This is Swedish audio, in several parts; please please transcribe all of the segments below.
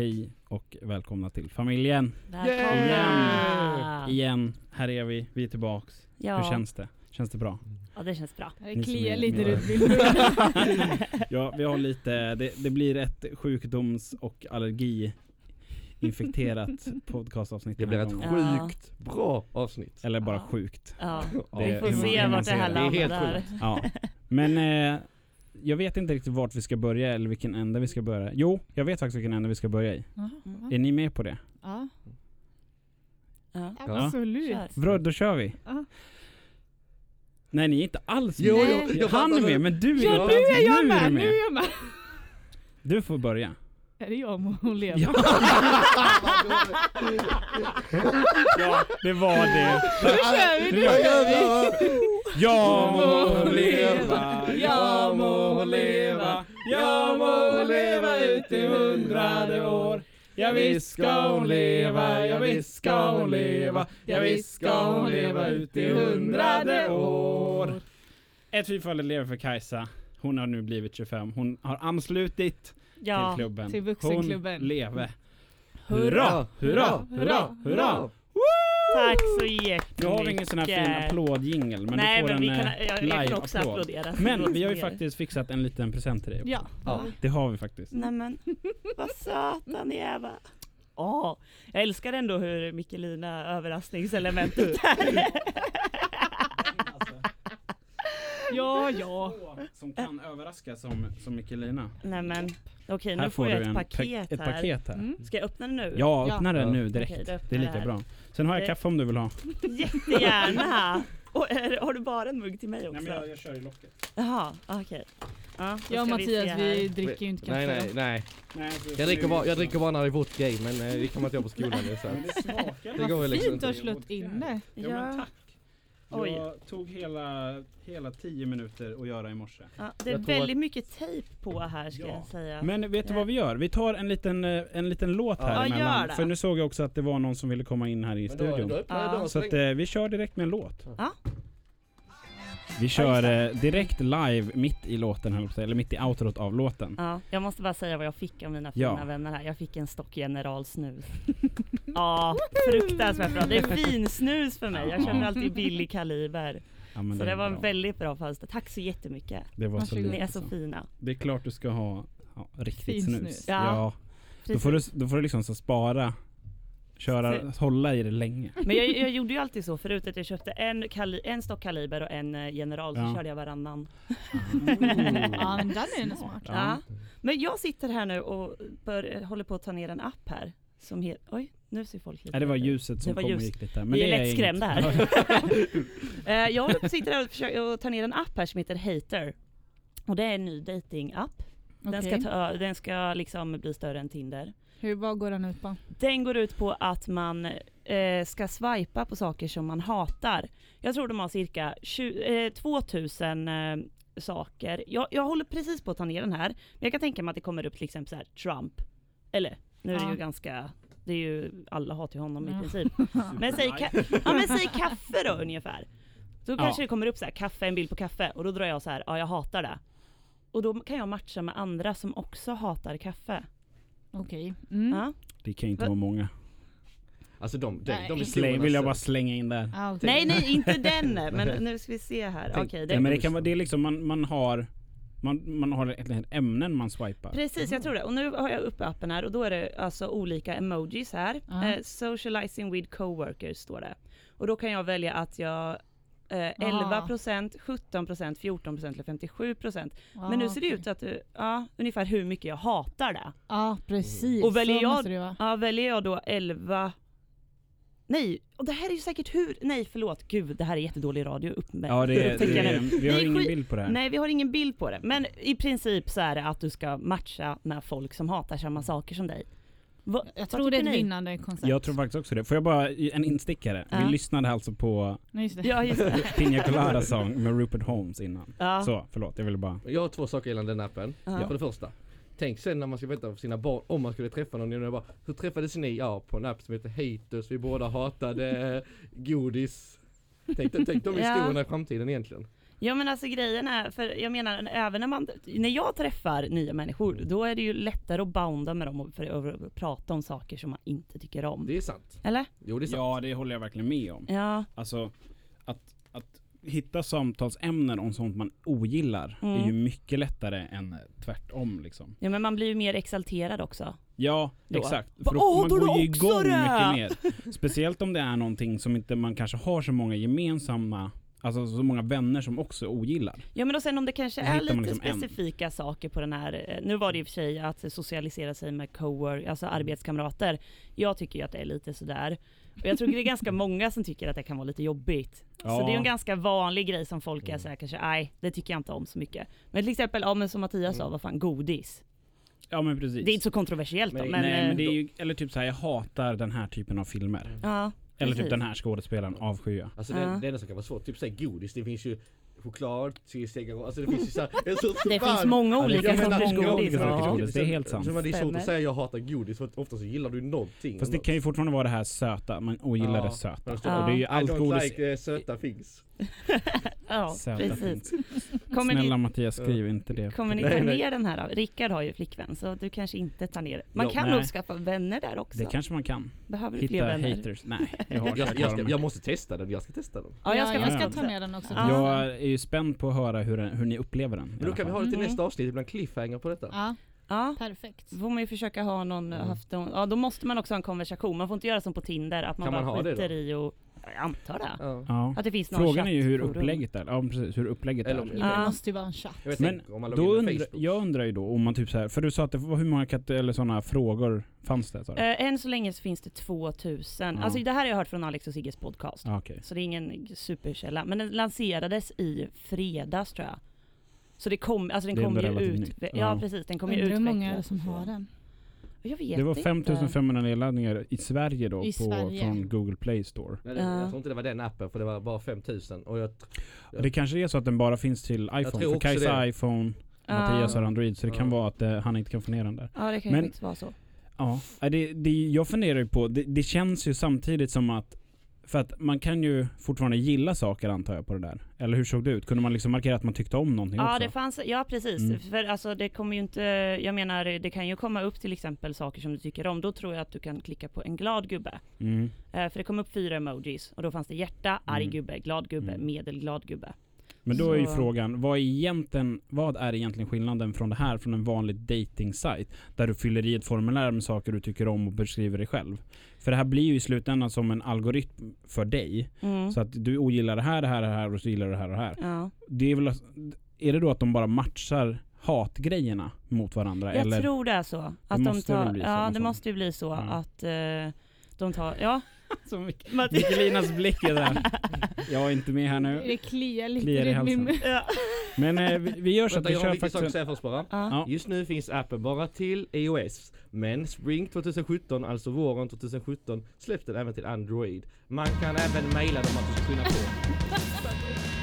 Hej välkomna till familjen. Välkomna! Igen, här är vi, vi är tillbaks. Ja. Hur känns det? Känns det bra? ja, det känns bra. Det kliar lite runt. Ja, vi har lite, det, det blir ett sjukdoms och allergi infekterat podcastavsnitt Det blir ett gången. Ja. sjukt bra avsnitt. Eller bara Ja. sjukt. Ja. Ja, Vi får se vart det här ser det. Det är helt landar. sjukt. Ja. Men eh, jag vet inte riktigt vart vi ska börja eller vilken ände vi ska börja. Jo, jag vet faktiskt vilken ände vi ska börja i. Mm. Är ni med på det? Ja, Ja. absolut. Bra, då kör vi. Ja. Nej, ni är inte alls Jo, med. jo, jag Han är med, men du är Ja, inte nu alls är jag med! Nu är jag med! Du får börja. Är det jag och Leva? Ja. ja, det var det. Nu kör vi! Nu gör kör vi! Jag må leva, jag må leva, jag må leva ut i hundrade år. Ja visst ska hon leva, ja visst ska hon leva, ja visst ska hon leva ut i hundrade år. Ett fyrfaldigt lever för Kajsa. Hon har nu blivit 25. Hon har anslutit till Ja. klubben. till vuxenklubben. Hon leve. Hurra! Hurra, hurra, hurra! Tack så jättemycket. Nu har vi ingen sån här fin applådjingel, men Nej, du får men en vi kan, eh, jag, jag kan också live-applåd. applådera. Men vi har ju faktiskt fixat en liten present till dig också. Ja. Ja. Det har vi faktiskt. Nej men, vad söta ni är va? Åh, jag älskar ändå hur Mikkelina överraskningselementet är. Ja, ja. Som kan överraska som, som Mikkelina. Nej men, okej nu får jag du ett en paket ett här. paket här. Mm. Ska jag öppna det nu? Ja, öppna Ja. nu direkt. Okej, då öppnar det är jag lika här. bra. Sen har jag Det- kaffe om du vill ha. Jättegärna! Och är, har du bara en mugg till mig också? jag kör i locket. Jaha, okej. Ja, då Jag och ska vi se Mattias, vi dricker ju inte kaffe. Nej, nej, nej. Nej, Jag dricker bara, jag dricker bara när det är vårt grej, men eh, det kan man inte göra på skolan nu så Men att. det smakar Det går väl liksom Fint du har inte. slått in det. Ja, men Ja. tack. Oj. Jag tog hela, hela tio minuter att göra i morse. Ja, det är Jag väldigt mycket tejp på här ska Ja. jag säga. Men vet du vad vi gör? Vi tar en liten, eh, en liten låt här Ja, gör emellan. det. För nu såg jag också att det var någon som ville komma in här i Men då, studion. då jag Ja. Så att eh, vi kör direkt med en låt. Ja. Vi kör eh, direkt live mitt i låten, att eller mitt i outrot av låten. Ja, jag måste bara säga vad jag fick av mina fina Ja. vänner här. Jag fick en stock General snus. ja, fruktansvärt bra. Det är fin snus för mig. Jag känner alltid billig kaliber. Ja, Så det är var en väldigt bra födelsedag. Tack så jättemycket. Det var så Ni är så så. fina. Det är klart du ska ha ja, riktigt Fin snus. snus. Ja. Ja. Då, får du, då får du liksom så spara, köra, hålla i det länge. Men jag, jag gjorde ju alltid så förut att jag köpte en, kali, en stock kaliber och en eh, General så Ja. körde jag varannan. Ja, men den är ändå smart. Ja. Ja. Men jag sitter här nu och bör, håller på att ta ner en app här. Som heter, oj, nu ser folk lite Nej, det var ljuset som Det var kom och gick lite. Vi är det lättskrämda inget. här. Eh, jag håller på att sitta här och försöka och ta ner en app här som heter Hater. Och det är en ny dating-app. Den, Okej. ska ta, den ska liksom bli större än Tinder. Hur, vad går den ut på? Den går ut på att man eh, ska swipa på saker som man hatar. Jag tror de har cirka 20, eh, 2000 eh, saker. Jag, jag håller precis på att ta ner den här. Men jag kan tänka mig att det kommer upp till exempel så här Trump. Eller, nu är det ju ganska, det är ju, alla hatar ju honom Ja. i princip. Men säg, ka- ja, men säg kaffe då ungefär. Då kanske Ja. det kommer upp så här, kaffe, en bild på kaffe. Och då drar jag så här, ja jag hatar det. Och då kan jag matcha med andra som också hatar kaffe. Okej. Mm. Ja. Det kan inte Va- vara många. Alltså de, de, Nej. de är Släng, vill jag bara slänga in där. Ah, okej. Nej nej inte den men nu ska vi se här. Okej, det- Ja, men det kan vara, det är liksom man, man har man, man har ett, ämnen man swipar. Precis, jag tror det. Och nu har jag uppe appen här och då är det alltså olika emojis här. Ja. Eh, socializing with coworkers står det. Och då kan jag välja att jag eh, 11%, 17%, 14% eller 57%. Men nu ser det Ah, ut att du, ja, ungefär hur mycket jag hatar det. Ja, precis. Och väljer jag-. Ja, väljer jag då 11 Nej, och det här är ju säkert hur, nej förlåt, gud det här är jättedålig radio upp med. Ja, det, är- det, är- vi har Nej, ingen bild på det här. Nej vi har ingen bild på det, men i princip så är det att du ska matcha med folk som hatar samma saker som dig. Va, Jag tror det är ett vinnande koncept. Jag tror faktiskt också det. Får jag bara, en instickare. Ja. Vi lyssnade alltså på Nej, just det. Ja, just det. Pina Colada Song med Rupert Holmes innan. Ja. Så, förlåt, jag ville bara... Jag har två saker gällande den appen. Ja. För det första. Tänk sen när man ska vänta på sina barn, om man skulle träffa någon, jag bara, hur träffades ni? Ja, på en app som heter Haters, vi båda hatade godis. Tänk, tänk de Ja. historierna i framtiden egentligen. Ja men alltså grejen är, för jag menar även när man, när jag träffar nya människor, då är det ju lättare att bounda med dem och för för att prata om saker som man inte tycker om. Det är sant. Eller? Jo det är sant. Ja, det håller jag verkligen med om. Ja. Alltså, att hitta samtalsämnen om sånt man ogillar Mm. är ju mycket lättare än tvärtom liksom. Ja men man blir ju mer exalterad också. Ja, Då. exakt. För då, åh, man går ju igång det! mycket mer. Speciellt om det är någonting som inte man kanske har så många gemensamma, alltså så många vänner som också ogillar. Ja men och sen om det kanske är lite liksom en. specifika saker på den här, eh, nu var det i och för sig att socialisera sig med cowork, alltså arbetskamrater. Jag tycker ju att det är lite sådär. Och jag tror det är ganska många som tycker att det kan vara lite jobbigt. Så Ja. det är en ganska vanlig grej som folk Mm. är såhär kanske, nej det tycker jag inte om så mycket. Men till exempel, ja men som Mattias sa, vad fan, godis. Ja men precis. Det är inte så kontroversiellt Men då, men... Nej eh, men det är ju, eller typ såhär, jag hatar den här typen av filmer. Ja, Eller precis. typ den här skådespelaren, avskyr jag. Alltså det, Ja. det enda som kan vara svårt, typ säg godis, det finns ju choklad, cheeseägg, alltså det finns ju såhär, en sorts Det finns många olika finns sorters godis. Ja. det är helt sant. Så det är svårt att säga jag hatar godis för ofta så gillar du någonting. Fast det kan ju fortfarande vara det här söta, man ogillar Ja, det söta. Ja. Och det är ju I allt don't godis like eh, söta things. Ja, söta precis. Kommer Snälla ni, Mattias, skriv inte det. kommer ni Nej, ta nej. ner den här då? Rickard har ju flickvän, så du kanske inte tar ner Man Ja, kan nej. nog skaffa vänner där också. Det kanske man kan. Behöver du fler Hitta vänner? haters. Nej, jag har Jag, jag, jag, jag, ska, jag måste testa den, jag ska testa den. Ja, jag ska, ja, jag ja, ska ja. ta med den också. Ja. jag är ju spänd på att höra hur, hur ni upplever den. Men då kan vi ha det till Mm. nästa avsnitt, ibland cliffhanger på detta. Ja, Ja, perfekt. då får man ju försöka ha någon, Mm. haft någon, ja då måste man också ha en konversation. Man får inte göra som på Tinder, att man Kan man bara det skiter då? i och, jag antar det. Ja. Ja. Att det finns någon Frågan är ju hur chattforum. upplägget är. Ja precis, hur upplägget Eller är. Det Ja. måste ju vara en chatt. Jag vet Men inte, om man Då in undrar, Facebook. jag undrar ju då om man typ så här, för du sa att det var hur många kat- eller sådana frågor fanns det? Sa du? Eh, än så länge så finns det 2000. Ja. Alltså det här har jag hört från Alex och Sigges podcast. Ah, Okej. Så det är ingen superkälla. Men den lanserades i fredags tror jag. Så det kom, alltså den Det är kom ändå ju relativt ut. nytt. Ja, Ja. precis, den kommer ju Undrar hur många är som har den? Jag vet Det var inte. 5500 nedladdningar i Sverige då I på, Sverige. från Google Play Store. Nej, det, Ja. Jag tror inte det var den appen för det var bara 5000 och jag, Ja. Det kanske är så att den bara finns till iPhone. tror För också Kajsa det. iPhone. Mattias har Android, så det kan vara att eh, han inte kan få ner den där. Ja det kan ju faktiskt vara så. Ja, det, det, jag funderar ju på, det, det känns ju samtidigt som att för att man kan ju fortfarande gilla saker antar jag på det där. Eller hur såg det ut? Kunde man liksom markera att man tyckte om någonting Ja också? det fanns, ja precis. Mm. För alltså det kommer ju inte, jag menar det kan ju komma upp till exempel saker som du tycker om. Då tror jag att du kan klicka på en glad gubbe. Mm. Eh, för det kom upp fyra emojis och då fanns det hjärta, arg Mm. gubbe, glad gubbe, Mm. medelglad gubbe. Men då är ju Så- frågan, vad är, egentligen, vad är egentligen skillnaden från det här från en vanlig dating Där du fyller i ett formulär med saker du tycker om och beskriver dig själv. För det här blir ju i slutändan som en algoritm för dig. Mm. Så att du ogillar det här, det här, det här och så gillar du det här och det här. Ja. Det är, väl, är det då att de bara matchar hatgrejerna mot varandra? Jag eller? tror det är så. Att de måste tar, bli så, ja det måste ju bli så Ja. att eh, de tar, ja. Matti- Mikkelinas blick är där. Jag är inte med här nu. Det kliar lite Kliar i i min halsen. ja. Men eh, vi, vi gör så att Vänta, vi jag har kör en viktig sak att faktiskt... säga först bara. Ja. Just nu finns appen bara till iOS. Men Spring 2017, alltså våren 2017, släpps den även till Android. Man kan även mejla dem att du ska skynda på.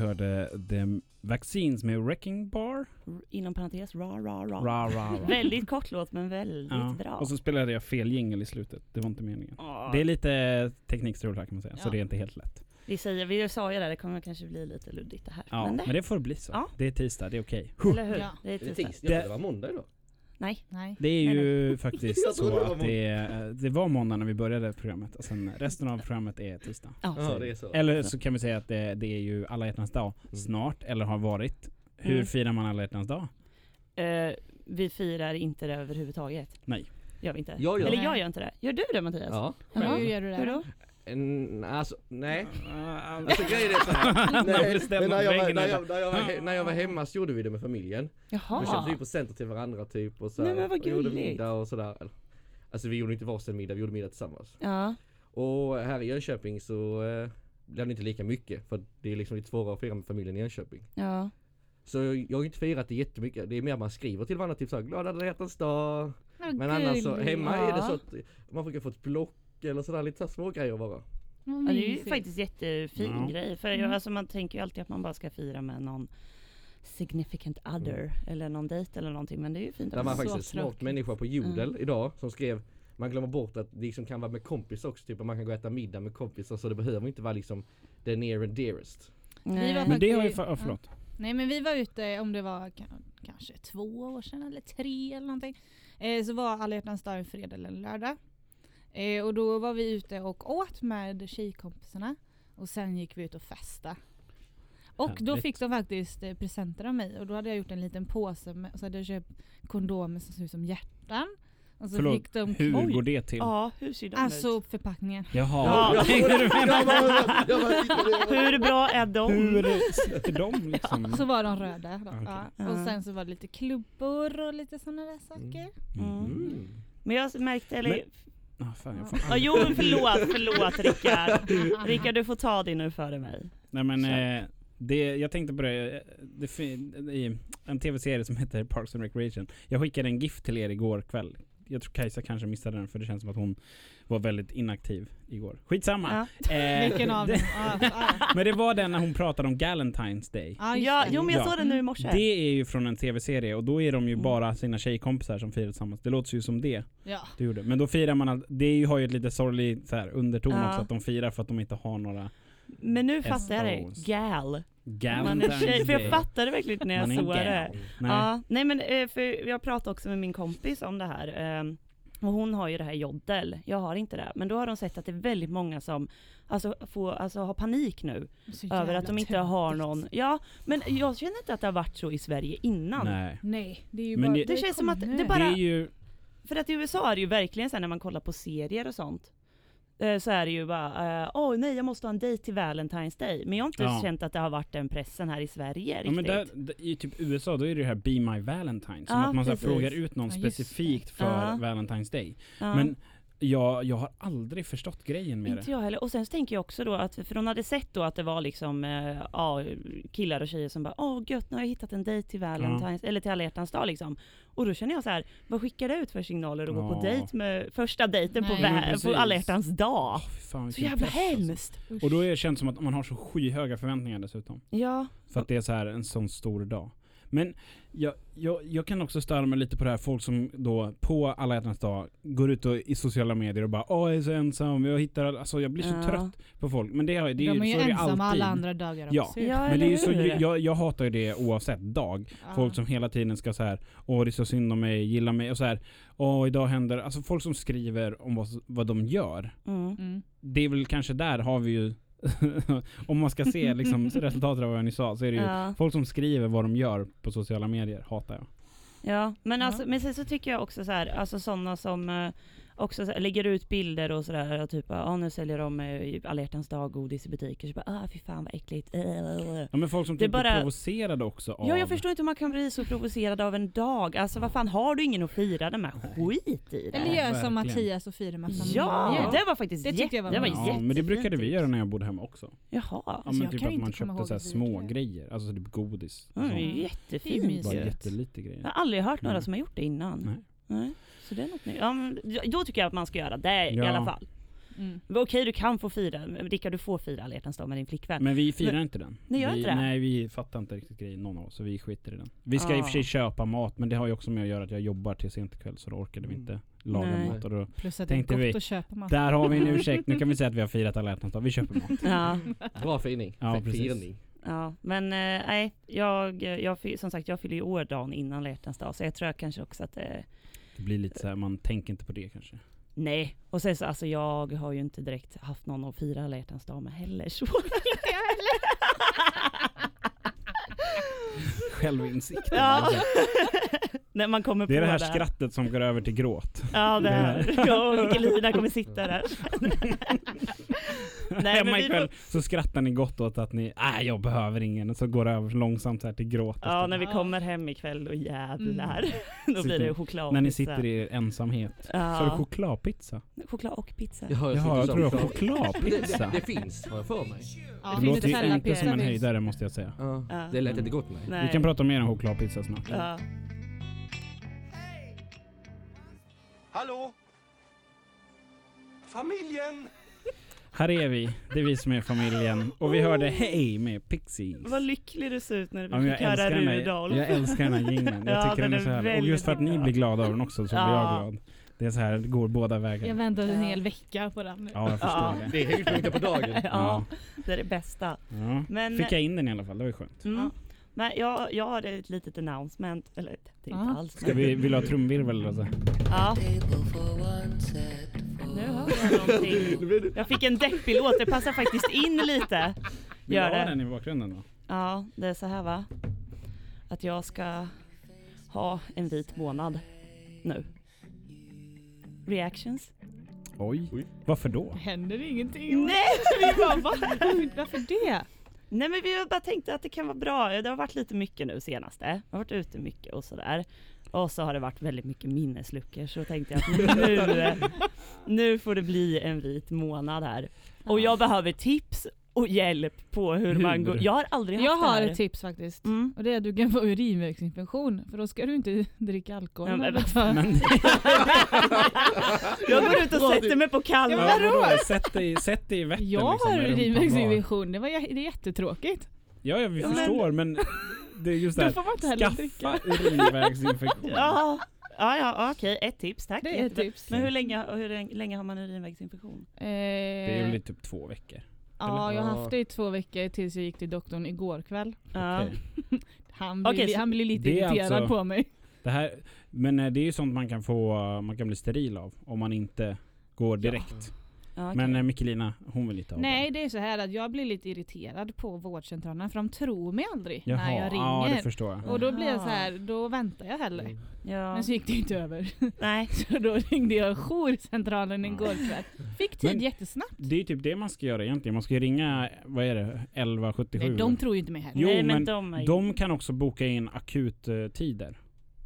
hörde The Vaccines med Wrecking Bar. Inom parentes, ra ra ra. Ra, ra, ra. Väldigt kort låt men väldigt Ja. bra. Och så spelade jag fel jingle i slutet. Det var inte meningen. Ja. Det är lite teknikstrul här kan man säga, så Ja. det är inte helt lätt. Vi säger, vi sa ju det, det kommer kanske bli lite luddigt det här. Ja, men men det, det, får bli så. Ja. Det är tisdag, det är okej. eller hur? Ja. Det är Är det tisdag. tisdag? Det var måndag idag. Nej. Nej. Det är Nej, ju faktiskt Jag trodde så det var att det, det var måndag när vi började programmet och sen resten av programmet är tisdag. Ja. Ja, det är så. Eller så kan vi säga att det, det är ju alla hjärtans dag Mm. snart, eller har varit. Hur Mm. firar man alla hjärtans dag? Eh, vi firar inte det överhuvudtaget. Nej. Gör vi inte. Jag gör Eller det. jag gör inte det. Gör du det Mattias? Ja. Hur gör du det? Hur då? En, alltså, nej. Alltså, Alltså grejen är så här. Nej, bestämmer men när, jag var, väggen när, eller- jag, när, jag var, he- när jag var hemma så gjorde vi det med familjen. Då köpte Jaha. vi presenter till varandra typ och så Nej, men vad och gjorde gulligt. middag och sådär. Alltså vi gjorde inte varsin middag, vi gjorde middag tillsammans. Ja. Och här i Jönköping så eh, blir det inte lika mycket för det är liksom lite svårare att fira med familjen i Jönköping. Ja. Så jag har inte firat det jättemycket. Det är mer man skriver till varandra typ såhär glad alla hjärtans dag. Men annars så hemma är det så att man brukar få ett block eller sådär lite så här små grejer bara. Vad Ja, det är ju faktiskt jättefin Ja. grej. För Mm. alltså, man tänker ju alltid att man bara ska fira med någon significant other eller någon dejt eller någonting. Men det är ju fint man så faktiskt är smart människa på Jodel idag som skrev Man glömmer bort att det liksom kan vara med kompis också, typ att man kan gå och äta middag med kompisar så det behöver inte vara liksom the near and dearest. Nej. var Men det har ju, faktiskt- fa- ja, förlåt. Nej men vi var ute, om det var ka- kanske två år sedan eller tre eller någonting. Eh, så var alla hjärtans dag en fredag eller en lördag. Eh, och då var vi ute och åt med tjejkompisarna. Och sen gick vi ut och festa. Och då Härligt. fick de faktiskt eh, presenter av mig och då hade jag gjort en liten påse med, och så hade jag köpt kondomer som ser ut som hjärtan. Och så Förlåt, fick de hur Oj. går det till? Ja, hur ser de Alltså ut? förpackningen. Jaha, Ja. jag tänkte du Hur bra är de? hur sitter de liksom? Så var de röda. Då. Okej. Ja. Och Ja. sen så var det lite klubbor och lite sådana där saker. Mm. Mm. Men jag märkte, eller... Men- Ah, fan, jag får aldrig- jo men förlåt, förlåt Rickard. Rickard du får ta din nu före mig. Nej men eh, det, jag tänkte på det, eh, det i en tv-serie som heter Parks and Recreation. Jag skickade en GIF till er igår kväll. Jag tror Kajsa kanske missade den för det känns som att hon var väldigt inaktiv igår. Skitsamma! Ja, Eh, Vilken av dem? Men det var den när hon pratade om Galentine's Day. Ja, just ja jo men jag Ja. såg den nu i morse. Det är ju från en tv-serie och då är de ju Mm. bara sina tjejkompisar som firar tillsammans. Det låter ju som det Ja. du gjorde. Men då firar man, all- det har ju ett lite sorglig så här, underton Ja. också att de firar för att de inte har några Men nu fattar jag det. Gal. Galentine's Man är tjej, för jag fattade verkligen inte när jag såg gal. det. Nej. Ja, nej men eh, för jag pratade också med min kompis om det här. ehm, Och hon har ju det här joddel, jag har inte det. Men då har de sett att det är väldigt många som alltså, får, alltså, har panik nu över att de inte har töntigt. någon. Ja, men jag känner inte att det har varit så i Sverige innan. Nej. Nej, det är ju Men bara... det- Det känns som att kommer det nu. bara- Det är ju, För att i USA är det ju verkligen så här när man kollar på serier och sånt. Eh, Så är det ju bara, eh, åh nej jag måste ha en dejt till Valentine's Day. Men jag har inte Ja. känt att det har varit den pressen här i Sverige ja, men där, i typ USA då är det det här Be My Valentine. Som Ja, att man så här, precis. frågar ut någon Ja, specifikt för Ja. Valentine's Day. Ja. Men jag, jag har aldrig förstått grejen med Inte det. jag heller. Och sen så tänker jag också då att, för de hade sett då att det var liksom, eh, ja, killar och tjejer som bara, åh gött, nu har jag hittat en dejt till Valentine's, eller till alla hjärtans dag liksom. Och då känner jag så här, vad skickar det ut för signaler att gå på Ja. dejt med första dejten på, på alla hjärtans dag? Fy fan, Så jävla alltså. hemskt! Usch. Och då är det känns som att man har så skyhöga förväntningar dessutom. Ja, För att det är så här en sån stor dag. Men jag, jag, jag kan också störa mig lite på det här folk som då på alla hjärtans dag går ut och, i sociala medier och bara Åh jag är så ensam, jag hittar, alltså jag blir så Ja. trött på folk. Men det, det är de ju, är ju så är det ensamma alltid. alla andra dagar Ja. också. Ja, Men det är ju så, jag, jag hatar ju det oavsett dag. Ja. Folk som hela tiden ska så här, åh det är så synd om mig, gilla mig och så här, åh idag händer, alltså folk som skriver om vad, vad de gör. mm. Mm. Det är väl kanske där har vi ju, om man ska se liksom resultatet av vad jag nyss sa, så är det ju ja. folk som skriver vad de gör på sociala medier, hatar jag. Ja, men, Ja. Alltså, men sen så tycker jag också så här, alltså sådana som eh, också så lägger ut bilder och sådär, och typ ja nu säljer de eh, alla hjärtans dag godis i butiker, så bara ah fy fan vad äckligt. Ja men folk som Det är typ blir bara- provocerade också av... Ja, jag förstår inte hur man kan bli så provocerad av en dag. Alltså vad fan, har du ingen att fira det med? Skit i Eller det. gör som. Mattias och firar med familjen. Ja, det var faktiskt Det jätte, jag var det var. Ja, men det brukade vi göra när jag bodde hemma också. Jaha. Ja Alltså, men jag typ att man köpte så små grejer, alltså typ godis. Ja, Det är jättefint. Bara jättelite grejer. Jag har aldrig hört några Mm. som har gjort det innan. Nej. Nej. Så det är något nytt. Ja, men då tycker jag att man ska göra det i Ja. alla fall. Mm. Okej, du kan få fira, Rickard du får fira alla hjärtans dag med din flickvän. Men vi firar Men- inte den. Ni gör vi, inte det? Nej vi fattar inte riktigt grejen någon av oss, så vi skiter i den. Vi ska i och för Ah. sig köpa mat, men det har ju också med att göra att jag jobbar till sent ikväll så då orkade vi Mm. inte laga Nej. mat. Och då, Plus att det är Tänkte gott vi- att köpa mat. där har vi en ursäkt, nu kan vi säga att vi har firat alla hjärtans dag, vi köper mat. Ja, Bra firning. Ja, firning. ja, men eh, nej, jag, jag, som sagt jag fyller ju år dagen innan alla hjärtans dag, så jag tror kanske också att det Det blir lite så här, man tänker inte på det kanske. Nej, och sen så alltså jag har ju inte direkt haft någon att fira alla hjärtans dag med heller så. Självinsikt. ja. När man kommer Det är på det här skrattet som går över till gråt. Ja det här. Jag och Michelina kommer sitta där. Nej, hemma men vi ikväll så skrattar ni gott åt att ni, nej jag behöver ingen och så går det över långsamt så här till gråt. Ja, när vi Ja. kommer hem ikväll och jävlar. Då blir det chokladpizza. När ni sitter i ensamhet. Ja. Sa du chokladpizza? Choklad och pizza. Jaha, Jaha, jag tror det var det, chokladpizza. det, det finns, har jag för mig. Ja, Det låter ju inte som en höjdare måste jag säga. Ja, Ja. det lät inte gott nej. Nej. Vi kan prata mer om chokladpizza snart. Ja. Hallå? Familjen! Här är vi, det är vi som är familjen. Och vi hörde Hej med Pixies. Vad lycklig du ser ut när Ja, vi jag, fick höra Rudolf. jag älskar den här jingeln. Jag Ja, tycker den den är så är här, och just för att ni blir glada av den också så blir jag Ja. glad. Det är så här, det går båda Jag vägar. väntade en Ja. hel vecka på den. Ja, jag förstår Ja. det. Det är höjdpunkten på dagen. Ja, det är det bästa. Ja. Men, Fick jag in den i alla fall, det var ju skönt. mm, Men jag, jag har ett litet announcement, eller det är inte alls. Ska vi, vill du ha trumvirvel eller så? Ja. Nu hör jag någonting. Jag fick en deppig låt, det passar faktiskt in lite. Vill Gör du ha det. den i bakgrunden då? Ja, det är så här va. Att jag ska ha en vit månad nu. Reactions? Oj. Oj. Varför då? Händer ingenting? Nej! Vi bara, va? Varför, varför det? Nej men vi har bara tänkt att det kan vara bra. Det har varit lite mycket nu senaste. Jag har varit ute mycket och sådär. Och så har det varit väldigt mycket minnesluckor så tänkte jag att nu, nu får det bli en vit månad här. Och jag behöver tips och hjälp på hur, man går. Jag har aldrig haft Jag har det här. ett tips faktiskt. Mm. Och det är att du kan få urinvägsinfektion. För då ska du inte dricka alkohol. Ja, men Men, Jag går ut och sätter mig på Kalmar. Ja, men vadå? Sätt dig, sätt dig i Vättern Jag liksom, har urinvägsinfektion. Det, var, det är jättetråkigt. Ja, ja vi Ja, men- förstår men det är just det här, får man inte heller dricka. skaffa urinvägsinfektion. Ja, ja, ja okej. Ett tips, tack. Det är ett tips. Men hur länge, hur länge har man urinvägsinfektion? Eh, Det är väl typ två veckor. Ja, jag har haft det i två veckor tills jag gick till doktorn igår kväll. Ja. Okej. Han blev, Okej, så han blev lite det är irriterad alltså- på mig. Det här, men eh, det är ju sånt man kan få, man kan bli steril av om man inte går direkt. Okej. Men eh, Mikkelina, hon vill inte ha Nej, det är så här att jag blir lite irriterad på vårdcentralerna för de tror mig aldrig Jaha, när jag ja det ringer. förstår jag. och då blir jag så här, då väntar jag hellre. ja. Men så gick det inte över. Nej. Så då ringde jag jourcentralen igår kväll. Fick tid Men- jättesnabbt. Det är ju typ det man ska göra egentligen. Man ska ju ringa, vad är det, 1177? Nej, de tror ju inte mig heller. Jo, Nej, men de, är... De kan också boka in akuttider.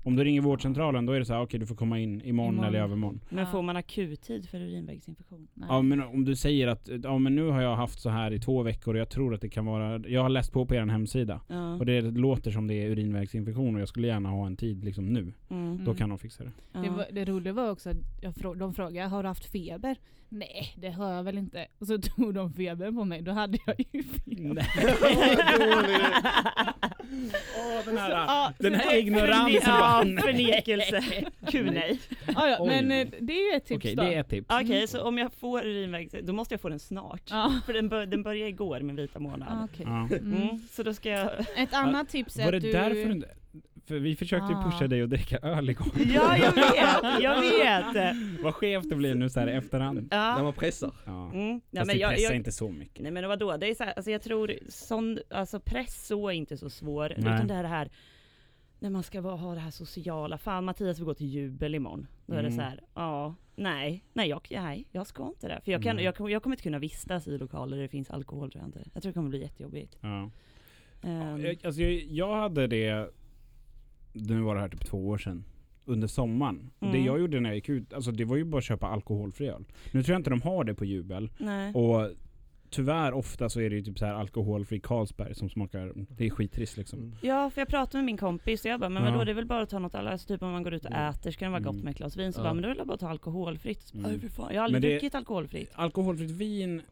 Om du ringer vårdcentralen då är det så här, okej du får komma in imorgon, Imorgon. eller övermorgon. Men får man akuttid för urinvägsinfektion? Nej. Ja men om du säger att ja, men nu har jag haft så här i två veckor och jag tror att det kan vara, jag har läst på på er hemsida Ja. och det låter som det är urinvägsinfektion och jag skulle gärna ha en tid liksom nu. Mm. Då kan de fixa det. Ja. Det, var, det roliga var också att jag frå- de frågade, har du haft feber? Nej, det har jag väl inte. Och så tog de feber på mig, då hade jag ju feber. Åh, den här, Ja, den här ignoransen Ja, nej. förnekelse. Gud nej. Ah, ja, men eh, det är ju ett tips Okej, då. det är ett tips. Okej, så om jag får urinvägsinfektion, då måste jag få den snart. Ja. För den, bör, den började igår med vita månad. Ah, okej. Ja. Mm. Mm. Så då ska jag... Ett annat tips är Var det att du... därför du inte... För vi försökte ju Ah. pusha dig att dricka öl igår. Ja, jag vet, jag vet. Vad skevt det blir nu så här i efterhand. När Ja. man pressar. Ja. Mm. Ja, Fast men vi jag, pressar jag, inte så mycket. nej men vadå, det är så här, alltså jag tror sån, alltså press så är inte så svår. Nej. Utan det här, det här när man ska ha det här sociala, fan Mattias vill gå till jubel imorgon. Då är det Mm. så här, ja, nej, nej jag, nej, jag ska inte det. För jag, kan, Nej. jag, kommer- jag kommer inte kunna vistas i lokaler där det finns alkohol tror jag inte. Jag tror det kommer bli jättejobbigt. Ja. Jag, alltså jag, jag hade det, nu var det här typ två år sedan, under sommaren. Och Det Mm. jag gjorde när jag gick ut, alltså det var ju bara att köpa alkoholfri öl. Nu tror jag inte de har det på Jubel. nej. Och tyvärr ofta så är det ju typ så här alkoholfri Carlsberg som smakar, det är skittrist liksom. Mm. Ja, för jag pratade med min kompis och jag bara, men Ja. vadå det är väl bara att ta något, alltså typ om man går ut och Mm. äter så kan det vara gott Mm. med ett glas vin. Så Ja. bara, men då är det bara att ta alkoholfritt. Så bara, Mm. "Aj, fy fan, jag har aldrig druckit alkoholfritt. Alkoholfritt vin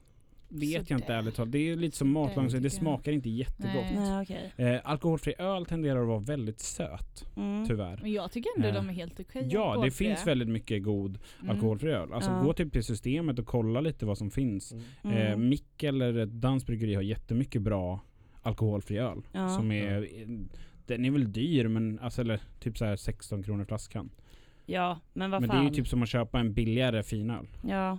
vet jag inte ärligt talat. Det är lite som matlagning, det smakar inte jättegott. Nej. Nej, okej. Eh, alkoholfri öl tenderar att vara väldigt söt, Mm. tyvär. Men jag tycker ändå Eh, de är helt okej. Ja, det finns väldigt mycket god Mm. alkoholfri öl. Alltså Ja. gå typ till systemet och kolla lite vad som finns. Mm. Eh, Mm. Mick eller ett danskt bryggeri har jättemycket bra alkoholfri öl. Ja. Som är, den är väl dyr men alltså eller typ så här 16 kronor flaskan. Ja, men vad men fan. det är ju typ som att köpa en billigare finöl. Ja.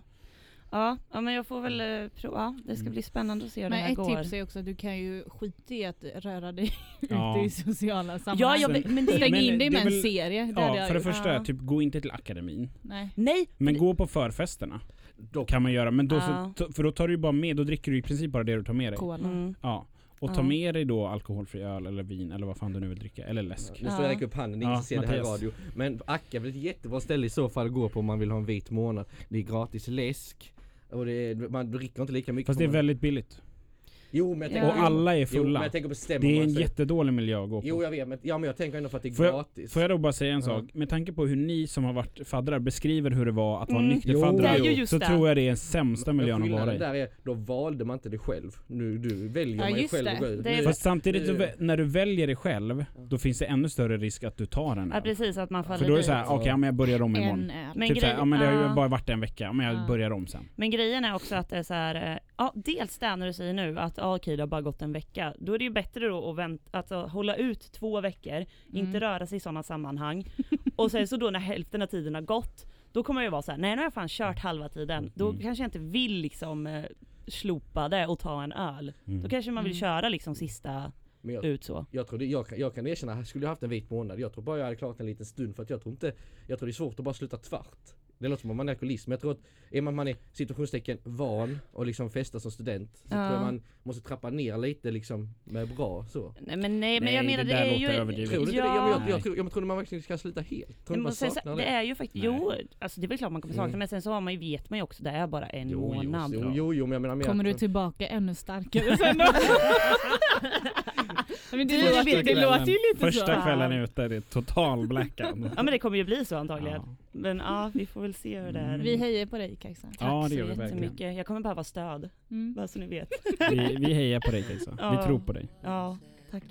Ja, ja, men jag får väl eh, prova. Ja, det ska Mm. bli spännande att se hur det Men här ett går. tips är också att du kan ju skita i att röra dig Ja. ute i sociala sammanhang. Ja, jag, Sen- vet- men det är Stäng Men in dig det med är en väl- serie. Det hade Ja, jag för det gjort. första, Ja. typ gå inte till akademin. Nej. Nej! Men gå på förfesterna. Då, Kan man göra, men då, Ja. så, för då tar du ju bara med, då dricker du i princip bara det du tar med dig. Cola. Mm. Ja. Och ta Ja. med dig då alkoholfri öl eller vin eller vad fan du nu vill dricka, eller läsk. Nu står jag och räcker upp handen, ni Ja, som ser det här i Mattias. radio. Men Acka är väl ett jättebra ställe i så fall att gå på om man vill ha en vit månad. Det är gratis läsk. Och det man dricker inte lika mycket. Fast det är väldigt billigt. Jo men jag Ja. tänker, Och alla är Jo men fulla. jag tänker bestämma Det är en sig. jättedålig miljö att gå på. Jo jag vet men, ja, men jag tänker ändå för att det är Får jag- gratis. Får jag då bara säga en Ja. sak? Med tanke på hur ni som har varit faddrar beskriver hur det var att vara Mm. nykter Jo, Det faddrar. är ju just Så det. tror jag det är den sämsta miljön att vara i. där är, då valde man inte det själv. Nu du väljer Ja, man ju själv det. att gå ut. Är- Fast samtidigt, vä- när du väljer det själv, då finns det ännu större risk att du tar en Ja öl. precis, att man faller För då är det såhär, okej ja, men jag börjar om imorgon. En öl. Men typ såhär, ja men det har ju ja. bara varit en vecka, men jag Ja. börjar om sen. Men grejen är också att det är så här, eh, ja dels det när du säger nu att ja, okej det har bara gått en vecka. Då är det ju bättre då att vänta, alltså, hålla ut två veckor, inte Mm. röra sig i sådana sammanhang. och sen så då när hälften av tiden har gått, då kommer jag ju vara så här: nej nu har jag fan kört halva tiden. Då Mm. kanske jag inte vill liksom eh, slopa det och ta en öl. Mm. Då kanske man vill Mm. köra liksom sista Men jag, ut så. jag, tror det, jag, jag kan erkänna, skulle jag haft en vit månad, jag tror bara jag hade klarat en liten stund för att jag tror inte, jag tror det är svårt att bara sluta tvärt. Det låter som om man är alkoholist, men jag tror att är man, man är situationstecken van och liksom festar som student så Ja. tror jag man måste trappa ner lite liksom med bra så. Nej men nej, men jag menar det det, är ju... överdrivet. Tror du inte ja, det? Ja, men jag, Nej. jag, tror, jag tror man verkligen ska sluta helt. Tror man men sen, så- saknar det det? är ju faktiskt, Nej. jo, alltså det är väl klart man kommer sakna Mm. men sen så har man ju, vet man ju också, det är bara en Jo, jo, månad. jo, jo, jo, men jag menar mer Kommer du tillbaka ännu starkare sen då? men det, låter, vet- det låter ju lite Första så. kvällen ute, det är total blackout. Ja men det kommer ju bli så antagligen. Ja. Men ja, vi får väl se hur det är. Vi hejar på dig Kajsa. Tack Ja, det så gör vi verkligen. jättemycket. Jag kommer behöva stöd, Mm. bara så ni vet. Vi, vi hejar på dig Kajsa. Vi Ja. tror på dig. Ja, tack.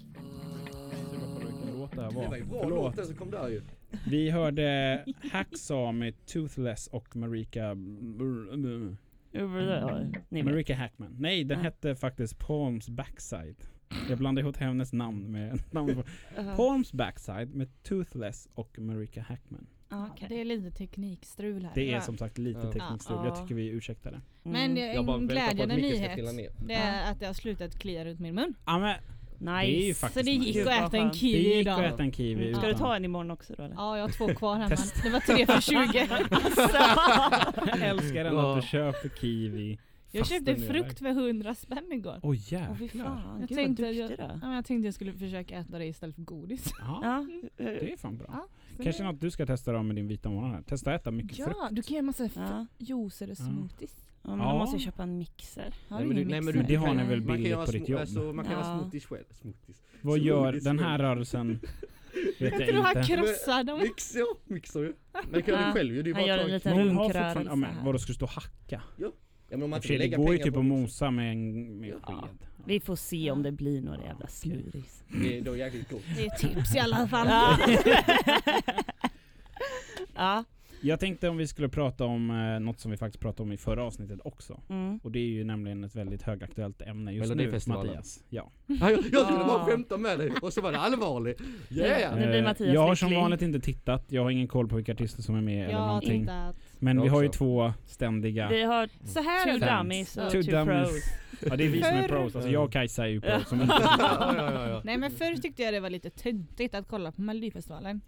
Det här Det var ju bra låt den som kom där ju. Vi hörde Hacksaw med Toothless och Marika... Marika Hackman. Nej, den hette faktiskt Palms Backside. Jag blandade ihop hennes namn med namn på. Palms Backside med Toothless och Marika Hackman. Okej. Det är lite teknikstrul här. Det är som sagt lite Ja. teknikstrul. Ja. Jag tycker vi ursäktar det. Men Mm. det är Jag bara en glädjande nyhet. Det är att det har slutat klia runt min mun. Ja, men Nice. det är ju Så faktiskt det gick nice. Att äta en skönt. det kiwi gick idag. att äta en kiwi Mm. Ska du ta en imorgon också då eller? Ja, jag har två kvar hemma. Test. Det var tre för 20. Jag älskar ändå att du köper kiwi. Jag köpte frukt för 100 spänn igår. Åh oh, jäklar. fan, Jag gud tänkte, jag, ja, men jag tänkte jag skulle försöka äta det istället för godis. Ja, Ja, det är fan bra. Ja, Kanske det- något du ska testa då med din vita månad här. Testa att äta mycket frukt. Ja, du kan göra massa ja. juicer och smoothies. ja men Ja. då måste jag köpa en mixer. Har Nej, du men du- nej, men mixer? du- det har ni väl Man kan billigt på ditt jobb? Alltså, man kan Ja. göra smoothies själv. Smoothies. Vad gör Smoothies den här rörelsen? Vet Jag jag tror han krossar dem. Mixer, mixer ju. Man kan göra Ja. det själv ju. Det är bara gör att en ta liten Men hon har fortfarande, ja, men vadå ska du stå och hacka? Ja, men om man inte det går ju typ på att mosa med en med Ja. sked. Vi får se om det blir några jävla smoothies. Det är då jäkligt gott. Det är tips i alla fall. Ja. ja. Jag tänkte om vi skulle prata om eh, något som vi faktiskt pratade om i förra avsnittet också. Mm. Och det är ju nämligen ett väldigt högaktuellt ämne just nu. Mattias. Ja. Ja, jag, jag skulle bara Ja. skämta med dig och så var det allvarligt. Yeah! Eh, jag har som vanligt inte tittat, jag har ingen koll på vilka artister som är med eller Jag har någonting. tittat. Men Jag vi har ju också. två ständiga... Vi har Så här two det. Dummies och Two two, dummies. pros. Ja det är vi som är pros, alltså jag och Kajsa är ju pros som inte ja, ja, ja, ja. Nej men förr tyckte jag det var lite töntigt att kolla på Melodifestivalen.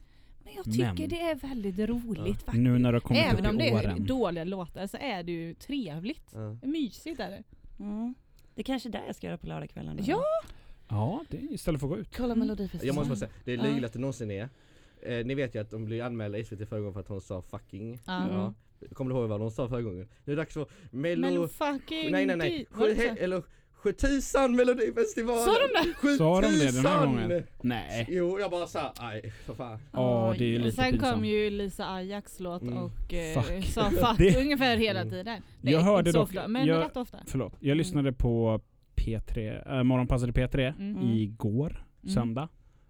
Men jag tycker Men- det är väldigt roligt faktiskt. Nu när har kommit Även om det är åren. dåliga låtar så är det ju trevligt. Ja. Mysigt är det. Mm. Det är kanske är det jag ska göra på lördagskvällen. Ja. Ja, det är istället för att gå ut. Kolla Melodifestivalen. Jag måste bara säga, det är löjligt det någonsin är. Eh, ni vet ju att de blev anmälda i SVT förra gången för att hon sa fucking. Ja. Ja. Kommer du ihåg vad de sa förra gången? Nu är det dags för Melo... Mello fucking nej nej nej. Det Sju, så? eller Sjutusan melodifestivalen! Sa de det? Sa de det den här gången? Nej. Jo, jag bara sa nej för fan. Ja, det är ju lite Sen pinsamt. kom ju Lisa Ajax låt Mm. och eh, Fuck. sa fuck Det- ungefär hela Mm. tiden. Jag Nej, hörde inte så dock- ofta, men jag- rätt ofta. Förlåt, jag lyssnade på P3, äh, Morgonpasset i P3 Mm. igår, Mm.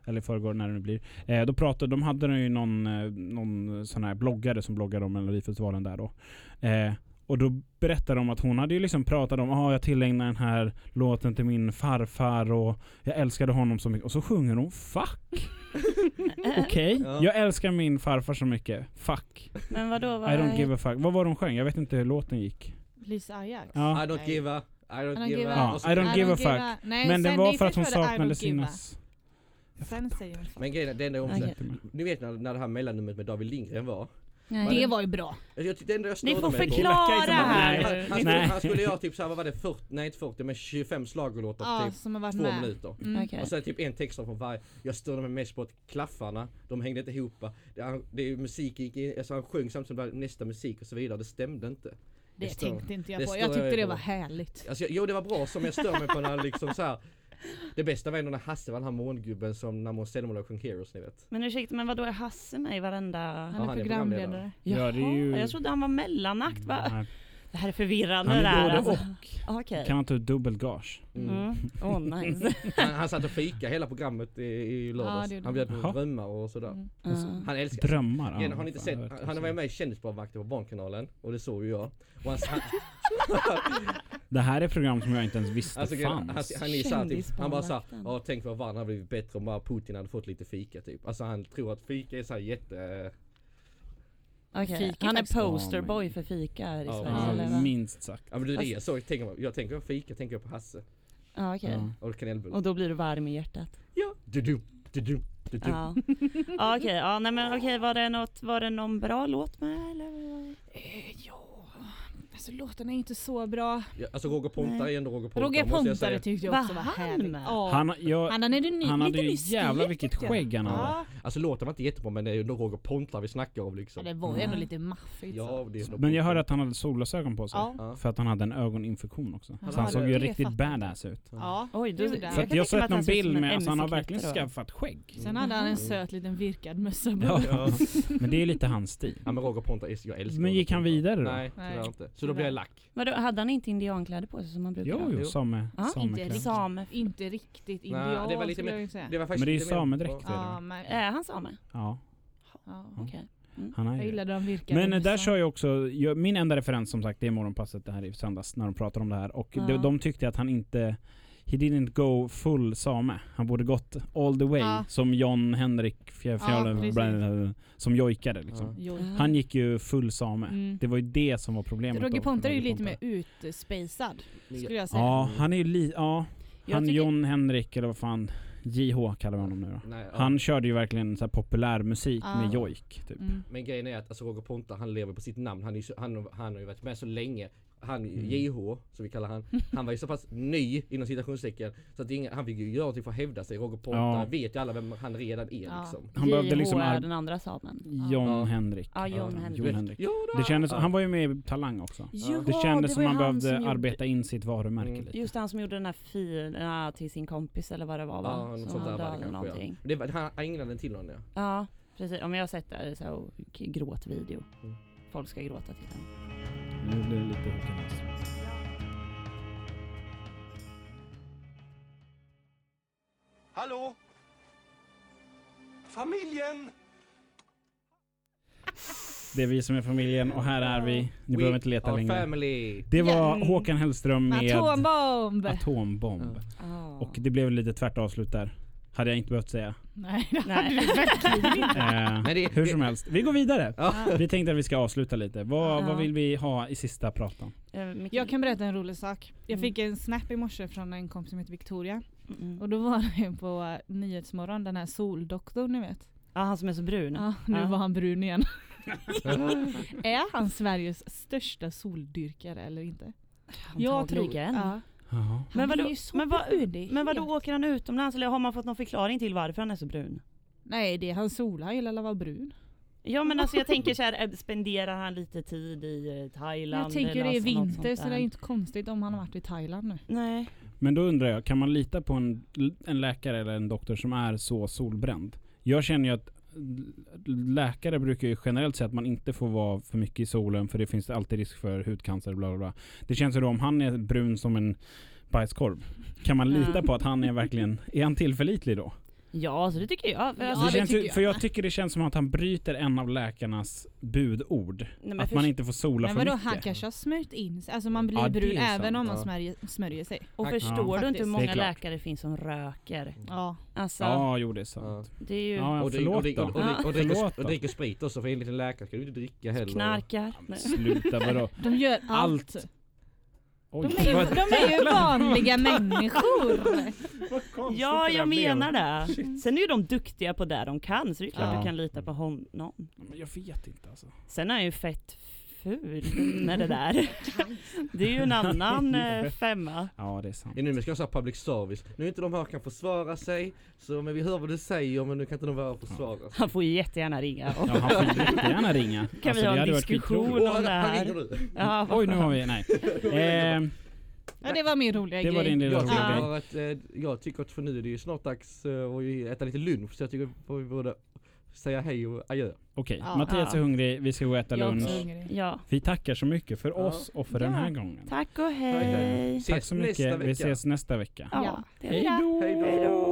Eller förrgår när det nu blir. Eh, då pratade, de hade ju någon, eh, någon sån här bloggare som bloggade om Melodifestivalen där då. Eh, och då berättade de att hon hade ju liksom pratat om att ah, jag tillägnar den här låten till min farfar och jag älskade honom så mycket. Och så sjunger hon 'fuck' Okej, Ja. jag älskar min farfar så mycket. Fuck. Men vadå? Vad I don't give a fuck. Vad var de sjöng? Jag vet inte hur låten gick. Lisa Ajax. Ja. I don't give a, I don't, give a. Ja, I don't give a fuck. Nej, Men sen var det för att hon det I saknade don't sina... Sen fattar säger hon. Men grejen är, det enda jag okay. Ni vet när, när det här mellannumret med David Lindgren var? Nej. Det var ju bra. Jag tyckte det enda jag Ni får förklara här. Han, han, skulle, han skulle göra typ såhär, vad var det, 40, nej inte 40 men 25 schlagerlåtar på Ja, typ som har varit två med. minuter. Mm. Okej. Och det typ en text från varje. Jag störde mig mest på att klaffarna, de hängde inte ihop. Det, det musik gick in, alltså han sjöng samtidigt som det var nästa musik och så vidare. Det stämde inte. Det stör- tänkte inte jag det på. Jag tyckte jag det var härligt. Alltså, jo det var bra som jag stör mig på när liksom så här. Det bästa var ändå när Hasse var den här mångubben som när Måns Zelmerlöw sjöng Heroes ni vet. Men ursäkta, men vad då är Hasse med i varenda... Han Ja, är han är programledare. programledare. Ja, det är ju- Jaha, Jag trodde han var mellanakt va? Nej, Det här är förvirrande Han det är här. Alltså. och. Okej. Kan han ta ut dubbelgage? Mm. Mm. Åh nice. Han, han satt och fika hela programmet i, i lördags. Gjorde han bjöd på han. drömmar och sådär. Mm. Ja. Han älskar Drömmar? Ja, har ni inte sett, han, han var ju med i Kändisbarnvakter på Barnkanalen och det såg ju jag. Och han, han, Det här är program som jag inte ens visste alltså, han, han, fanns. han, är så här, typ, han bara såhär, ja tänk vad världen hade blivit bättre om bara Putin hade fått lite fika typ. Alltså han tror att fika är såhär jätte... Fika han är posterboy för fika här i Ja, Sverige Ja, eller Ja, vad? minst sagt. Ja men det är det jag såg, tänker, man- jag tänker på fika, tänker jag på Hasse. Ja okej. Ja. Och kanelbulle. Och då blir du varm i hjärtat? Ja! Du, du, du, du, du. Ja. Ja okej, ja nej men okej var det något, var det någon bra låt med eller? Ja, alltså låten är inte så bra. Ja, alltså Roger Pontare är ändå Roger Pontare Roger måste jag Pontare säga. tyckte jag också var han härlig. med? Ja. Han, jag, han hade, ny, han hade ju ny stil, jävla vilket jag. skägg han hade. Ja. Alltså låten var inte jättebra men det är ju ändå Roger Pontare vi snackar om ja, liksom. det var ju Ja. ändå lite maffigt. Ja, det är ändå Men jag hörde att han hade solglasögon på sig. Ja. Ja. För att han hade en ögoninfektion också. Ja, så han såg ju riktigt fattar badass ut. Ja. Oj, du. För jag att jag har sett att han någon bild med, alltså han har verkligen skaffat skägg. Sen hade han en söt liten virkad mössa. Ja. Ja. Men det är lite hans stil. Ja men Roger Pontare, är- jag älskar Men gick han vidare då? Nej, Nej. tyvärr inte. Då blir jag lack. Vadå, hade han inte indiankläder på sig som han brukar Jo, ha? jo, same, Ja, samekläder. inte riktigt. Same. Inte riktigt Nej, indian det var lite skulle jag säga. Det var Men det är ju samedräkt. Ja, men, Är han same? Ja, ja. Okej. han är Jag gillade de virkade Men där kör jag också, jag, min enda referens som sagt det är morgonpasset det här i söndags när de pratar om det här och Ja. de, de tyckte att han inte He didn't go full same. Han borde gått all the way Ja. som John Henrik Fjä- Ja, som jojkade liksom. Ja. Han gick ju full same. Mm. Det var ju det som var problemet. Roger Pontare är ju lite mer utspejsad, skulle jag säga. Ja, han är ju li... Ja. Han tycker- John Henrik eller vad fan JH kallar vi honom nu då. Nej, ja. Han körde ju verkligen så här populär musik Ja. med jojk typ. Mm. Men grejen är att alltså, Roger Pontare han lever på sitt namn. Han, är han, han har ju varit med så länge. Han, Mm. JH, som vi kallar han, han var ju så pass ny inom citationstecken så att det är inga, han fick ju göra någonting för att hävda sig. Roger Pontare Ja. vet ju alla vem han redan är Ja. liksom. Han behövde liksom är den andra samen. John Ja. Henrik. Ja, John Henrik. John Henrik. Det kändes, han var ju med i Talang också. Ja, Det kändes som var han behövde som arbeta in sitt varumärke Mm. lite. Just det, han som gjorde den här fina till sin kompis eller vad det var va? Ja, något som sånt där var det kanske. Ja. Det var, han ägnade den till honom ja. Ja, precis. Om jag har sett det så här, gråtvideo. Mm. Folk ska gråta till den. Nu blir det lite Håkan Hellström. Hallå? Familjen! Det är vi som är familjen och här är vi. Ni We behöver inte leta are längre. family. Det var Ja. Håkan Hellström med Atombomb! Atombomb. Ja. Och det blev lite tvärt avslut där. Hade jag inte behövt säga. Nej, det Nej. hade du verkligen inte. Eh, Nej, det- hur som helst. Vi går vidare. Ja. Vi tänkte att vi ska avsluta lite. Vad, Ja. vad vill vi ha i sista pratan? Eh, Jag kan berätta en rolig sak. Jag Mm. fick en snap i morse från en kompis som heter Victoria. Mm. Och då var det på eh, Nyhetsmorgon, den här soldoktorn ni vet. Ja, han som är så brun. Ja, nu Ja. var han brun igen. är han Sveriges största soldyrkare eller inte? Jag tror Antagligen. ja. Jaha. Men vadå- är ju så men vad- Men vad helt- då åker han utomlands eller har man fått någon förklaring till varför han är så brun? Nej, det är han sola, han gillar att vara brun. Ja men alltså jag tänker så här, eh, spenderar han lite tid i eh, Thailand? Jag tänker eller det är alltså vinter så det är inte konstigt om han har varit i Thailand nu. Nej. Men då undrar jag, kan man lita på en, en läkare eller en doktor som är så solbränd? Jag känner ju att läkare brukar ju generellt säga att man inte får vara för mycket i solen för det finns alltid risk för hudcancer bla bla bla. Det känns ju då om han är brun som en bajskorv. Kan man lita på att han är verkligen, är han tillförlitlig då? Ja så det tycker jag. För Ja, alltså, det det känns tycker ju, jag för jag tycker det känns som att han bryter en av läkarnas budord. nej, att för, man inte får sola Men för mycket. han kanske har smörjt in sig. Alltså man blir Ja, det brun även sant, om man ja. smörjer, smörjer sig. och Ja, förstår du inte hur många läkare det finns som röker? Ja. Alltså, Ja, jo det är sant. Ja. det är ju Ja, ja, Och, förlåt då. och, och, drick, och, dricker, sprit också för enligt en läkare ska du inte dricka heller. knarkar. Sluta vadå? De gör allt. Allt. De är ju, de är ju vanliga människor. Ja, jag menar det. Sen är ju de duktiga på det de kan, så det är klart Ja. du kan lita på honom. Men jag vet inte alltså. Sen är han ju fett ful med det där. Det är ju en annan eh, femma. Ja det är sant. Ja, nu ska jag säga public service. Nu är inte de här kan försvara sig, så, men vi hör vad du säger men nu kan inte de vara försvara sig. Han får ju jättegärna ringa. Ja, han får jättegärna ringa. kan Alltså, vi ha det en diskussion om det här? Ja, Oj nu har vi, nej. Eh, Ja, det var min roliga det grej. var din lilla Jag roliga Ja. grej. tycker, att, eh, jag tycker att för nu är det ju snart dags eh, att äta lite lunch så jag tycker att vi borde säga hej och adjö. Okej, Ja. Mattias är hungrig, vi ska gå och äta Jag är lunch. hungrig. ja. Vi tackar så mycket för Ja. oss och för den Ja. här gången. Tack och hej. Ses Tack så mycket, vi vecka. ses nästa vecka. Ja, det då! Hej då!